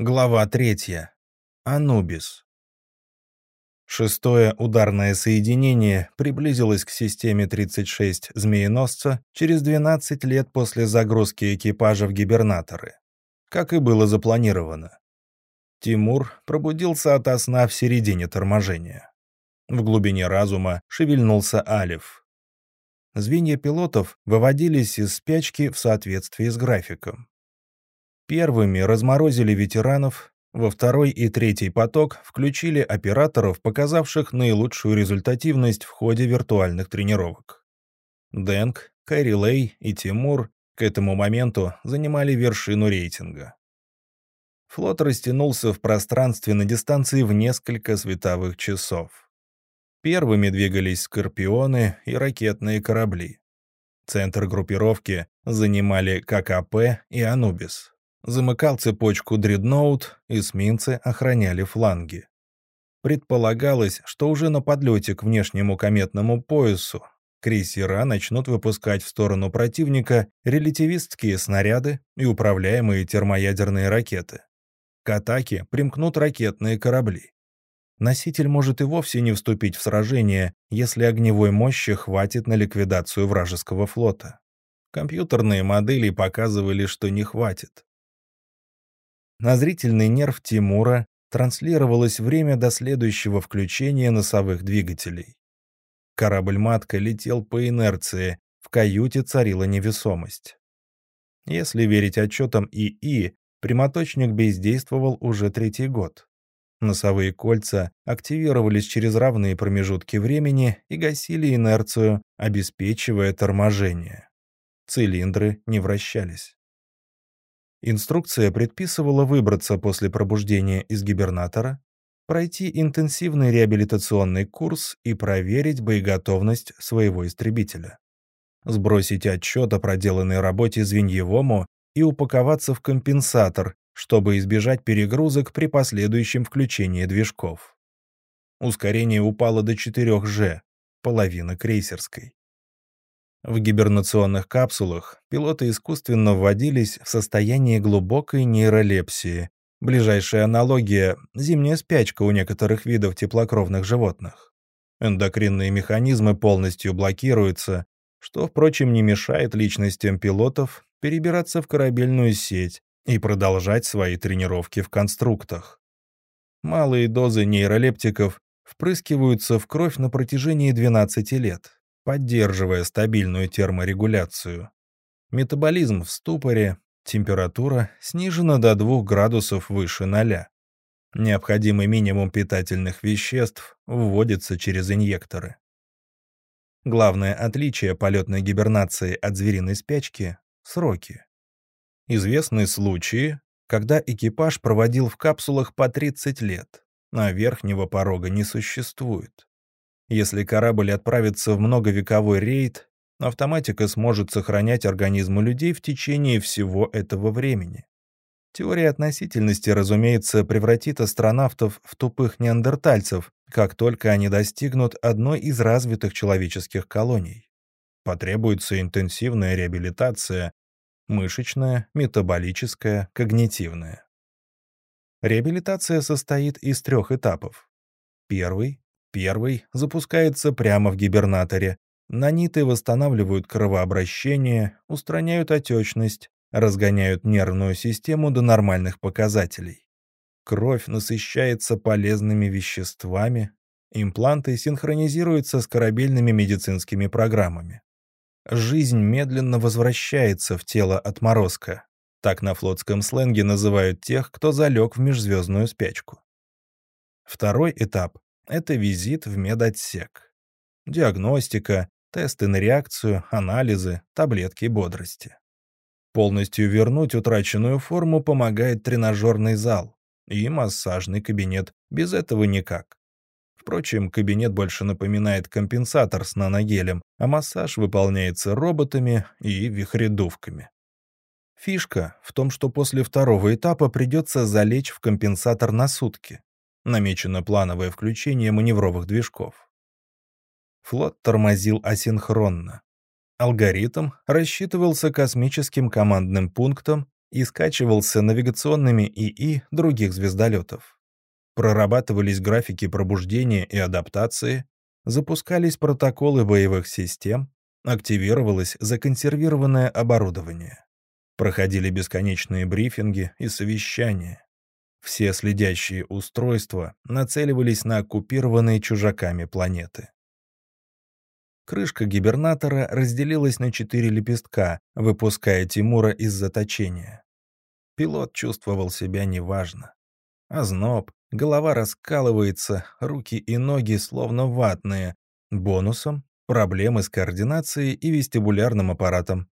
Глава третья. Анубис. Шестое ударное соединение приблизилось к системе 36 «Змееносца» через 12 лет после загрузки экипажа в гибернаторы, как и было запланировано. Тимур пробудился ото сна в середине торможения. В глубине разума шевельнулся Алиф. Звенья пилотов выводились из спячки в соответствии с графиком. Первыми разморозили ветеранов, во второй и третий поток включили операторов, показавших наилучшую результативность в ходе виртуальных тренировок. Дэнк, Кэрри Лей и Тимур к этому моменту занимали вершину рейтинга. Флот растянулся в пространстве на дистанции в несколько световых часов. Первыми двигались скорпионы и ракетные корабли. Центр группировки занимали ККП и Анубис замыкал цепочку дредноут, эсминцы охраняли фланги. Предполагалось, что уже на подлете к внешнему кометному поясу крейсера начнут выпускать в сторону противника релятивистские снаряды и управляемые термоядерные ракеты. К атаке примкнут ракетные корабли. Носитель может и вовсе не вступить в сражение, если огневой мощи хватит на ликвидацию вражеского флота. Компьютерные модели показывали, что не хватит. На зрительный нерв Тимура транслировалось время до следующего включения носовых двигателей. Корабль-матка летел по инерции, в каюте царила невесомость. Если верить отчетам ИИ, прямоточник бездействовал уже третий год. Носовые кольца активировались через равные промежутки времени и гасили инерцию, обеспечивая торможение. Цилиндры не вращались. Инструкция предписывала выбраться после пробуждения из гибернатора, пройти интенсивный реабилитационный курс и проверить боеготовность своего истребителя. Сбросить отчет о проделанной работе звеньевому и упаковаться в компенсатор, чтобы избежать перегрузок при последующем включении движков. Ускорение упало до 4G, половина крейсерской. В гибернационных капсулах пилоты искусственно вводились в состояние глубокой нейролепсии. Ближайшая аналогия – зимняя спячка у некоторых видов теплокровных животных. Эндокринные механизмы полностью блокируются, что, впрочем, не мешает личностям пилотов перебираться в корабельную сеть и продолжать свои тренировки в конструктах. Малые дозы нейролептиков впрыскиваются в кровь на протяжении 12 лет, поддерживая стабильную терморегуляцию. Метаболизм в ступоре, температура снижена до 2 градусов выше ноля. Необходимый минимум питательных веществ вводится через инъекторы. Главное отличие полетной гибернации от звериной спячки — сроки. Известны случаи, когда экипаж проводил в капсулах по 30 лет, а верхнего порога не существует. Если корабль отправится в многовековой рейд, автоматика сможет сохранять организмы людей в течение всего этого времени. Теория относительности, разумеется, превратит астронавтов в тупых неандертальцев, как только они достигнут одной из развитых человеческих колоний. Потребуется интенсивная реабилитация, мышечная, метаболическая, когнитивная. Реабилитация состоит из трех этапов. Первый Первый запускается прямо в гибернаторе. Наниты восстанавливают кровообращение, устраняют отечность, разгоняют нервную систему до нормальных показателей. Кровь насыщается полезными веществами, импланты синхронизируются с корабельными медицинскими программами. Жизнь медленно возвращается в тело отморозка. Так на флотском сленге называют тех, кто залег в межзвездную спячку. Второй этап это визит в медотсек. Диагностика, тесты на реакцию, анализы, таблетки бодрости. Полностью вернуть утраченную форму помогает тренажерный зал и массажный кабинет, без этого никак. Впрочем, кабинет больше напоминает компенсатор с наногелем, а массаж выполняется роботами и вихредувками. Фишка в том, что после второго этапа придется залечь в компенсатор на сутки. Намечено плановое включение маневровых движков. Флот тормозил асинхронно. Алгоритм рассчитывался космическим командным пунктом и скачивался навигационными ИИ других звездолетов. Прорабатывались графики пробуждения и адаптации, запускались протоколы боевых систем, активировалось законсервированное оборудование. Проходили бесконечные брифинги и совещания. Все следящие устройства нацеливались на оккупированные чужаками планеты. Крышка гибернатора разделилась на четыре лепестка, выпуская Тимура из заточения. Пилот чувствовал себя неважно. Озноб, голова раскалывается, руки и ноги словно ватные. Бонусом — проблемы с координацией и вестибулярным аппаратом.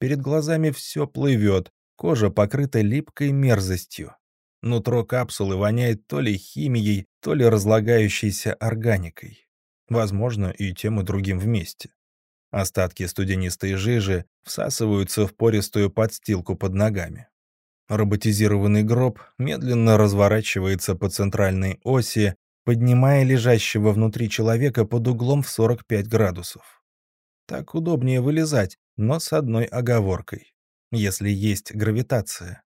Перед глазами все плывет, кожа покрыта липкой мерзостью. Нутро капсулы воняет то ли химией, то ли разлагающейся органикой. Возможно, и тем, и другим вместе. Остатки студенистой жижи всасываются в пористую подстилку под ногами. Роботизированный гроб медленно разворачивается по центральной оси, поднимая лежащего внутри человека под углом в 45 градусов. Так удобнее вылезать, но с одной оговоркой. Если есть гравитация.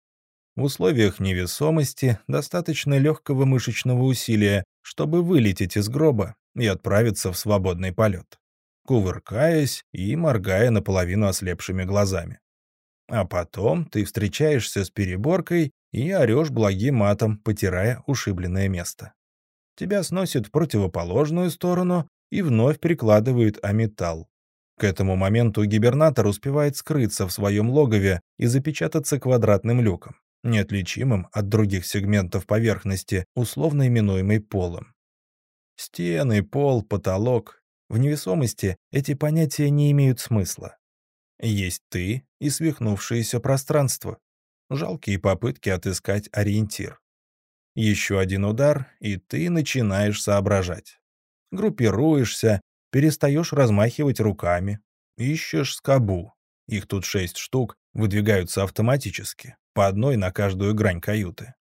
В условиях невесомости достаточно легкого мышечного усилия, чтобы вылететь из гроба и отправиться в свободный полет, кувыркаясь и моргая наполовину ослепшими глазами. А потом ты встречаешься с переборкой и орешь благим матом, потирая ушибленное место. Тебя сносит в противоположную сторону и вновь прикладывает о металл. К этому моменту гибернатор успевает скрыться в своем логове и запечататься квадратным люком, неотличимым от других сегментов поверхности, условно именуемой полом. Стены, пол, потолок. В невесомости эти понятия не имеют смысла. Есть ты и свихнувшееся пространство. Жалкие попытки отыскать ориентир. Еще один удар, и ты начинаешь соображать. Группируешься, перестаешь размахивать руками. Ищешь скобу. Их тут шесть штук, выдвигаются автоматически, по одной на каждую грань каюты.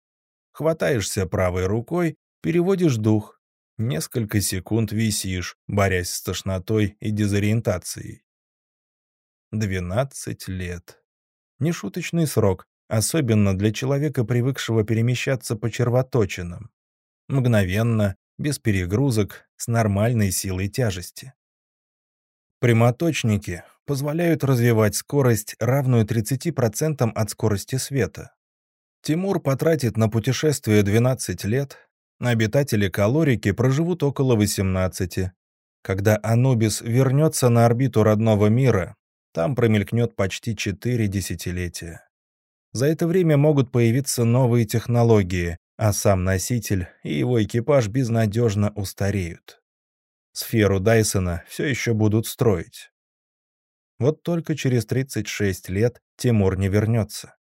Хватаешься правой рукой, переводишь дух, Несколько секунд висишь, борясь с тошнотой и дезориентацией. Двенадцать лет. Нешуточный срок, особенно для человека, привыкшего перемещаться по червоточинам. Мгновенно, без перегрузок, с нормальной силой тяжести. Прямоточники позволяют развивать скорость, равную 30% от скорости света. Тимур потратит на путешествие 12 лет, Обитатели Калорики проживут около 18. Когда Анубис вернется на орбиту родного мира, там промелькнет почти 4 десятилетия. За это время могут появиться новые технологии, а сам носитель и его экипаж безнадежно устареют. Сферу Дайсона все еще будут строить. Вот только через 36 лет Тимур не вернется.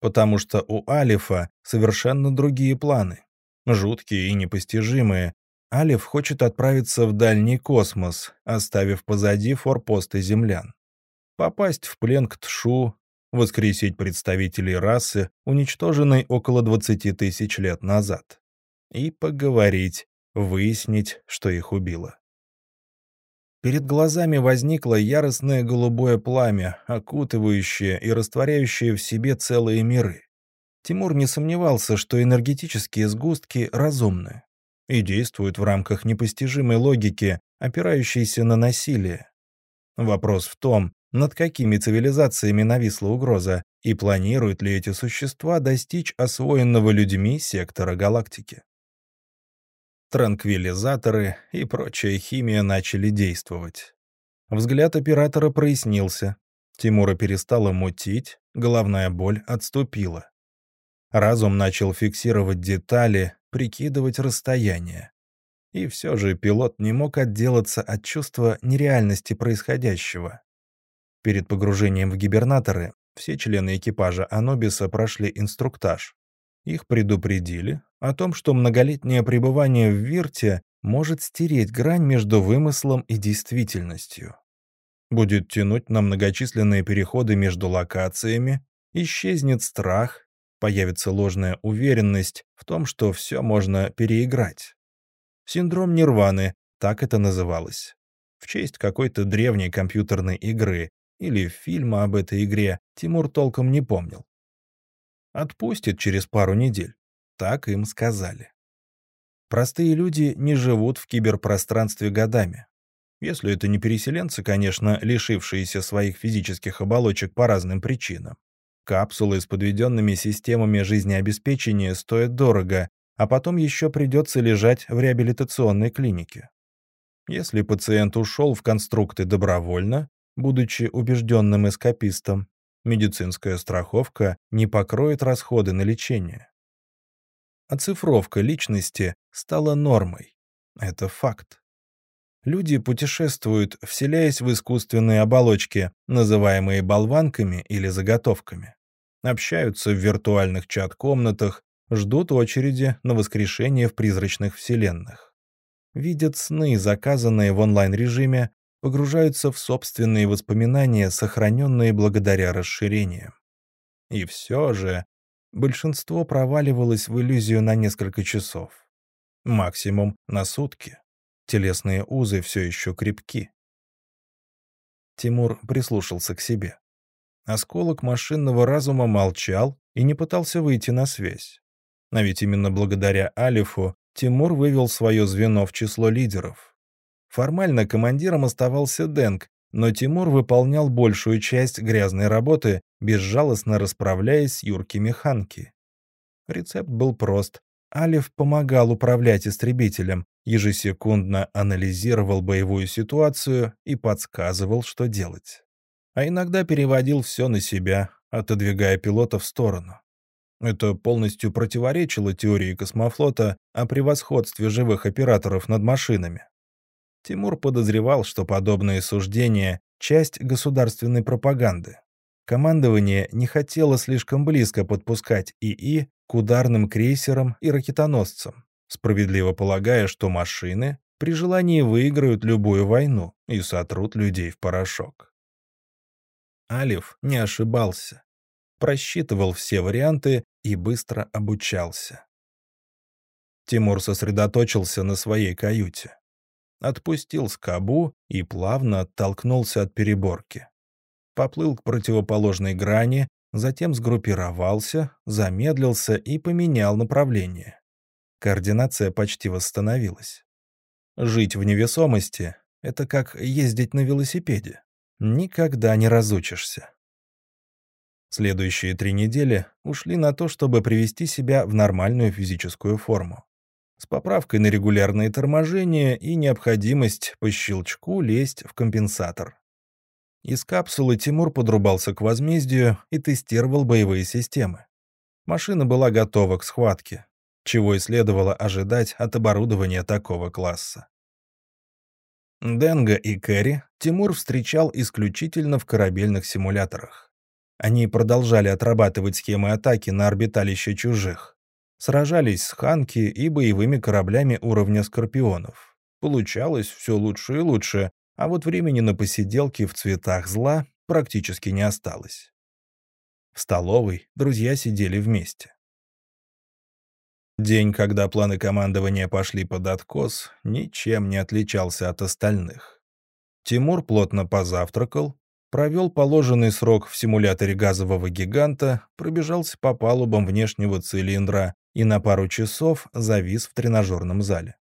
Потому что у Алифа совершенно другие планы жуткие и непостижимые, Алиф хочет отправиться в дальний космос, оставив позади форпосты землян. Попасть в плен к Тшу, воскресить представителей расы, уничтоженной около 20 тысяч лет назад. И поговорить, выяснить, что их убило. Перед глазами возникло яростное голубое пламя, окутывающее и растворяющее в себе целые миры. Тимур не сомневался, что энергетические сгустки разумны и действуют в рамках непостижимой логики, опирающейся на насилие. Вопрос в том, над какими цивилизациями нависла угроза и планируют ли эти существа достичь освоенного людьми сектора галактики. Транквилизаторы и прочая химия начали действовать. Взгляд оператора прояснился. Тимура перестала мутить, головная боль отступила. Разум начал фиксировать детали, прикидывать расстояние. И все же пилот не мог отделаться от чувства нереальности происходящего. Перед погружением в гибернаторы все члены экипажа Анубиса прошли инструктаж. Их предупредили о том, что многолетнее пребывание в Вирте может стереть грань между вымыслом и действительностью. Будет тянуть на многочисленные переходы между локациями, исчезнет страх, появится ложная уверенность в том, что все можно переиграть. Синдром Нирваны, так это называлось. В честь какой-то древней компьютерной игры или фильма об этой игре Тимур толком не помнил. Отпустит через пару недель. Так им сказали. Простые люди не живут в киберпространстве годами. Если это не переселенцы, конечно, лишившиеся своих физических оболочек по разным причинам. Капсулы с подведенными системами жизнеобеспечения стоят дорого, а потом еще придется лежать в реабилитационной клинике. Если пациент ушел в конструкты добровольно, будучи убежденным эскапистом, медицинская страховка не покроет расходы на лечение. Оцифровка личности стала нормой. Это факт. Люди путешествуют, вселяясь в искусственные оболочки, называемые болванками или заготовками. Общаются в виртуальных чат-комнатах, ждут очереди на воскрешение в призрачных вселенных. Видят сны, заказанные в онлайн-режиме, погружаются в собственные воспоминания, сохраненные благодаря расширениям. И все же большинство проваливалось в иллюзию на несколько часов. Максимум на сутки. Телесные узы все еще крепки. Тимур прислушался к себе. Осколок машинного разума молчал и не пытался выйти на связь. А ведь именно благодаря Алифу Тимур вывел свое звено в число лидеров. Формально командиром оставался Денг, но Тимур выполнял большую часть грязной работы, безжалостно расправляясь с юркими Ханки. Рецепт был прост. Алиф помогал управлять истребителем, ежесекундно анализировал боевую ситуацию и подсказывал, что делать. А иногда переводил все на себя, отодвигая пилота в сторону. Это полностью противоречило теории космофлота о превосходстве живых операторов над машинами. Тимур подозревал, что подобные суждения — часть государственной пропаганды. Командование не хотело слишком близко подпускать ИИ к ударным крейсерам и ракетоносцам, справедливо полагая, что машины при желании выиграют любую войну и сотрут людей в порошок. Алиф не ошибался. Просчитывал все варианты и быстро обучался. Тимур сосредоточился на своей каюте. Отпустил скобу и плавно оттолкнулся от переборки. Поплыл к противоположной грани, затем сгруппировался, замедлился и поменял направление. Координация почти восстановилась. Жить в невесомости — это как ездить на велосипеде. Никогда не разучишься. Следующие три недели ушли на то, чтобы привести себя в нормальную физическую форму. С поправкой на регулярные торможения и необходимость по щелчку лезть в компенсатор. Из капсулы Тимур подрубался к возмездию и тестировал боевые системы. Машина была готова к схватке, чего и следовало ожидать от оборудования такого класса. Денга и Кэрри Тимур встречал исключительно в корабельных симуляторах. Они продолжали отрабатывать схемы атаки на орбиталище чужих. Сражались с Ханки и боевыми кораблями уровня Скорпионов. Получалось все лучше и лучше, а вот времени на посиделки в цветах зла практически не осталось. В столовой друзья сидели вместе. День, когда планы командования пошли под откос, ничем не отличался от остальных. Тимур плотно позавтракал, провел положенный срок в симуляторе газового гиганта, пробежался по палубам внешнего цилиндра и на пару часов завис в тренажерном зале.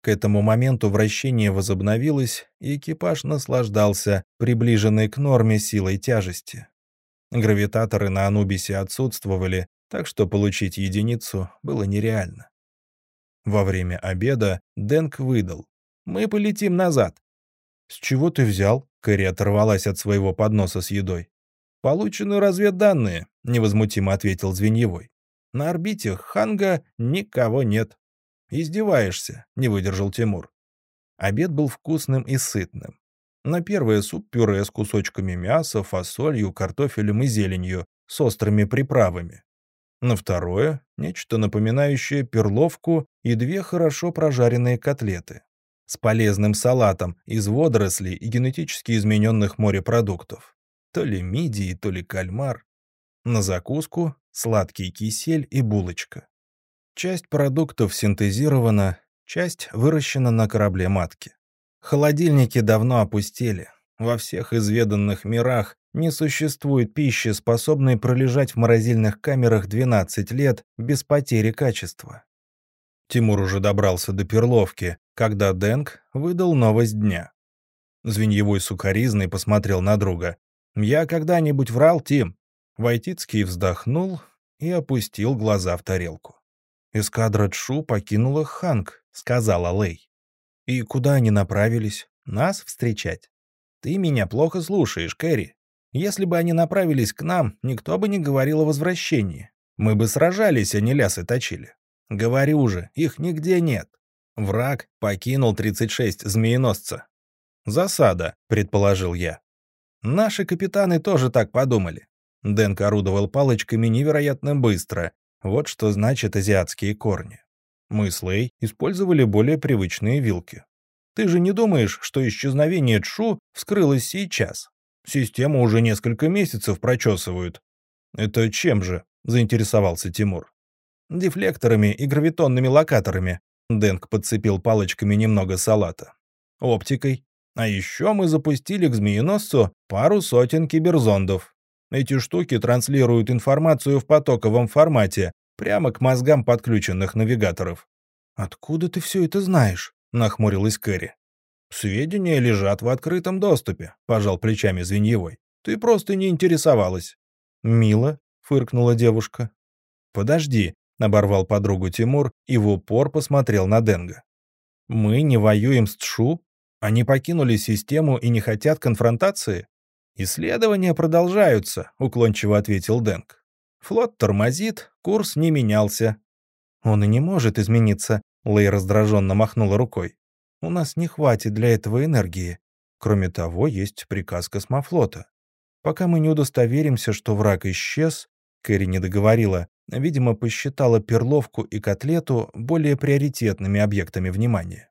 К этому моменту вращение возобновилось, и экипаж наслаждался приближенной к норме силой тяжести. Гравитаторы на Анубисе отсутствовали, так что получить единицу было нереально. Во время обеда Дэнк выдал. «Мы полетим назад». «С чего ты взял?» Кэрри оторвалась от своего подноса с едой. «Получены разведданные», — невозмутимо ответил Звеньевой. «На орбите Ханга никого нет». «Издеваешься», — не выдержал Тимур. Обед был вкусным и сытным. На первое суп-пюре с кусочками мяса, фасолью, картофелем и зеленью, с острыми приправами. На второе — нечто напоминающее перловку и две хорошо прожаренные котлеты. С полезным салатом из водорослей и генетически измененных морепродуктов. То ли мидии, то ли кальмар. На закуску — сладкий кисель и булочка. Часть продуктов синтезирована, часть выращена на корабле матки. Холодильники давно опустели. Во всех изведанных мирах Не существует пищи, способной пролежать в морозильных камерах 12 лет без потери качества. Тимур уже добрался до Перловки, когда Дэнк выдал новость дня. Звеньевой сукоризный посмотрел на друга. «Я когда-нибудь врал, Тим?» Войтицкий вздохнул и опустил глаза в тарелку. «Эскадра Чшу покинула Ханг», — сказала Лэй. «И куда они направились? Нас встречать?» «Ты меня плохо слушаешь, Кэрри. Если бы они направились к нам, никто бы не говорил о возвращении. Мы бы сражались, а не лясы точили. Говорю же, их нигде нет. Враг покинул 36 змееносца. Засада, предположил я. Наши капитаны тоже так подумали. Дэнк орудовал палочками невероятно быстро. Вот что значит азиатские корни. Мы с Лей использовали более привычные вилки. Ты же не думаешь, что исчезновение Чшу вскрылось сейчас? Систему уже несколько месяцев прочесывают. Это чем же? заинтересовался Тимур. Дефлекторами и гравитонными локаторами. Дэнк подцепил палочками немного салата. Оптикой. А еще мы запустили к змееносцу пару сотен киберзондов. Эти штуки транслируют информацию в потоковом формате, прямо к мозгам подключенных навигаторов. «Откуда ты все это знаешь?» — нахмурилась Кэрри. «Сведения лежат в открытом доступе», — пожал плечами Звеньевой. «Ты просто не интересовалась». «Мило», — фыркнула девушка. «Подожди», — оборвал подругу Тимур и в упор посмотрел на Денга. «Мы не воюем с Тшу? Они покинули систему и не хотят конфронтации?» «Исследования продолжаются», — уклончиво ответил Денг. «Флот тормозит, курс не менялся». «Он и не может измениться», — Лэй раздраженно махнула рукой. «У нас не хватит для этого энергии. Кроме того, есть приказ космофлота. Пока мы не удостоверимся, что враг исчез, Кэрри не договорила, видимо, посчитала перловку и котлету более приоритетными объектами внимания.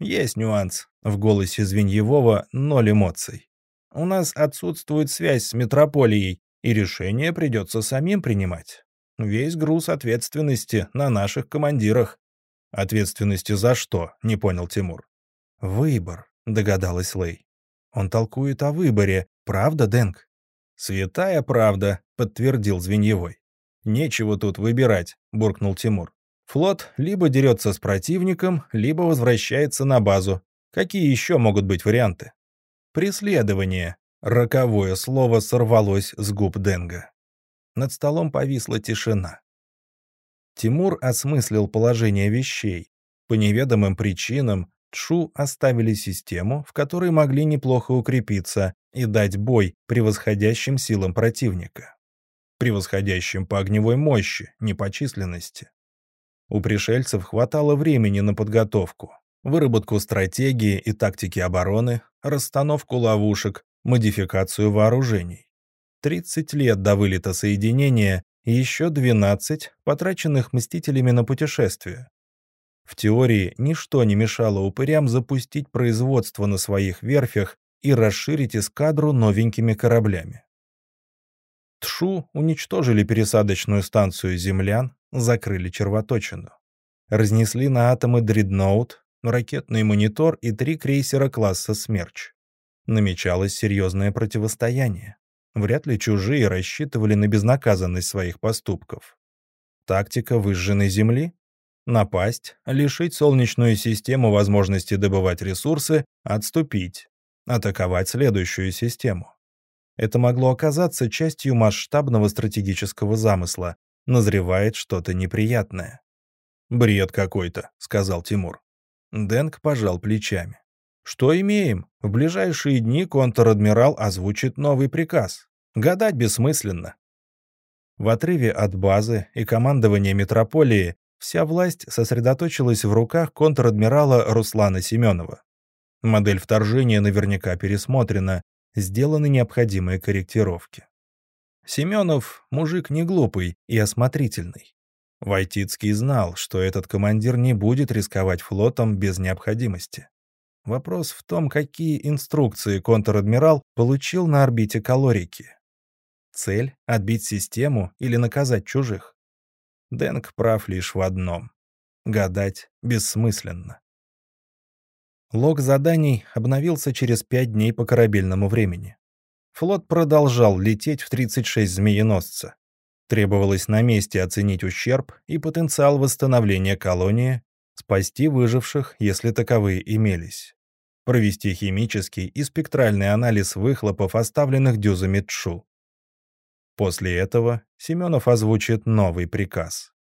Есть нюанс. В голосе Звеньевого ноль эмоций. У нас отсутствует связь с метрополией, и решение придется самим принимать. Весь груз ответственности на наших командирах. Ответственности за что? Не понял Тимур. Выбор, догадалась Лэй. Он толкует о выборе, правда, Дэнк? Святая правда, подтвердил Звеньевой. «Нечего тут выбирать», — буркнул Тимур. «Флот либо дерется с противником, либо возвращается на базу. Какие еще могут быть варианты?» «Преследование», — роковое слово сорвалось с губ Денга. Над столом повисла тишина. Тимур осмыслил положение вещей. По неведомым причинам Чу оставили систему, в которой могли неплохо укрепиться и дать бой превосходящим силам противника превосходящим по огневой мощи, не по численности. У пришельцев хватало времени на подготовку, выработку стратегии и тактики обороны, расстановку ловушек, модификацию вооружений. 30 лет до вылета соединения и еще 12, потраченных мстителями на путешествие. В теории ничто не мешало упырям запустить производство на своих верфях и расширить эскадру новенькими кораблями. Тшу уничтожили пересадочную станцию землян, закрыли червоточину. Разнесли на атомы дредноут, ракетный монитор и три крейсера класса «Смерч». Намечалось серьезное противостояние. Вряд ли чужие рассчитывали на безнаказанность своих поступков. Тактика выжженной земли? Напасть, лишить Солнечную систему возможности добывать ресурсы, отступить, атаковать следующую систему. Это могло оказаться частью масштабного стратегического замысла. Назревает что-то неприятное. «Бред какой-то», — сказал Тимур. Дэнк пожал плечами. «Что имеем? В ближайшие дни контр-адмирал озвучит новый приказ. Гадать бессмысленно». В отрыве от базы и командования метрополии вся власть сосредоточилась в руках контр-адмирала Руслана Семенова. Модель вторжения наверняка пересмотрена, сделаны необходимые корректировки. Семенов – мужик не глупый и осмотрительный. Войтицкий знал, что этот командир не будет рисковать флотом без необходимости. Вопрос в том, какие инструкции контр-адмирал получил на орбите Калорики. Цель — отбить систему или наказать чужих. Дэнк прав лишь в одном. Гадать бессмысленно. Лог заданий обновился через пять дней по корабельному времени. Флот продолжал лететь в 36 «Змееносца». Требовалось на месте оценить ущерб и потенциал восстановления колонии, спасти выживших, если таковые имелись, провести химический и спектральный анализ выхлопов, оставленных дюзами ТШУ. После этого Семенов озвучит новый приказ.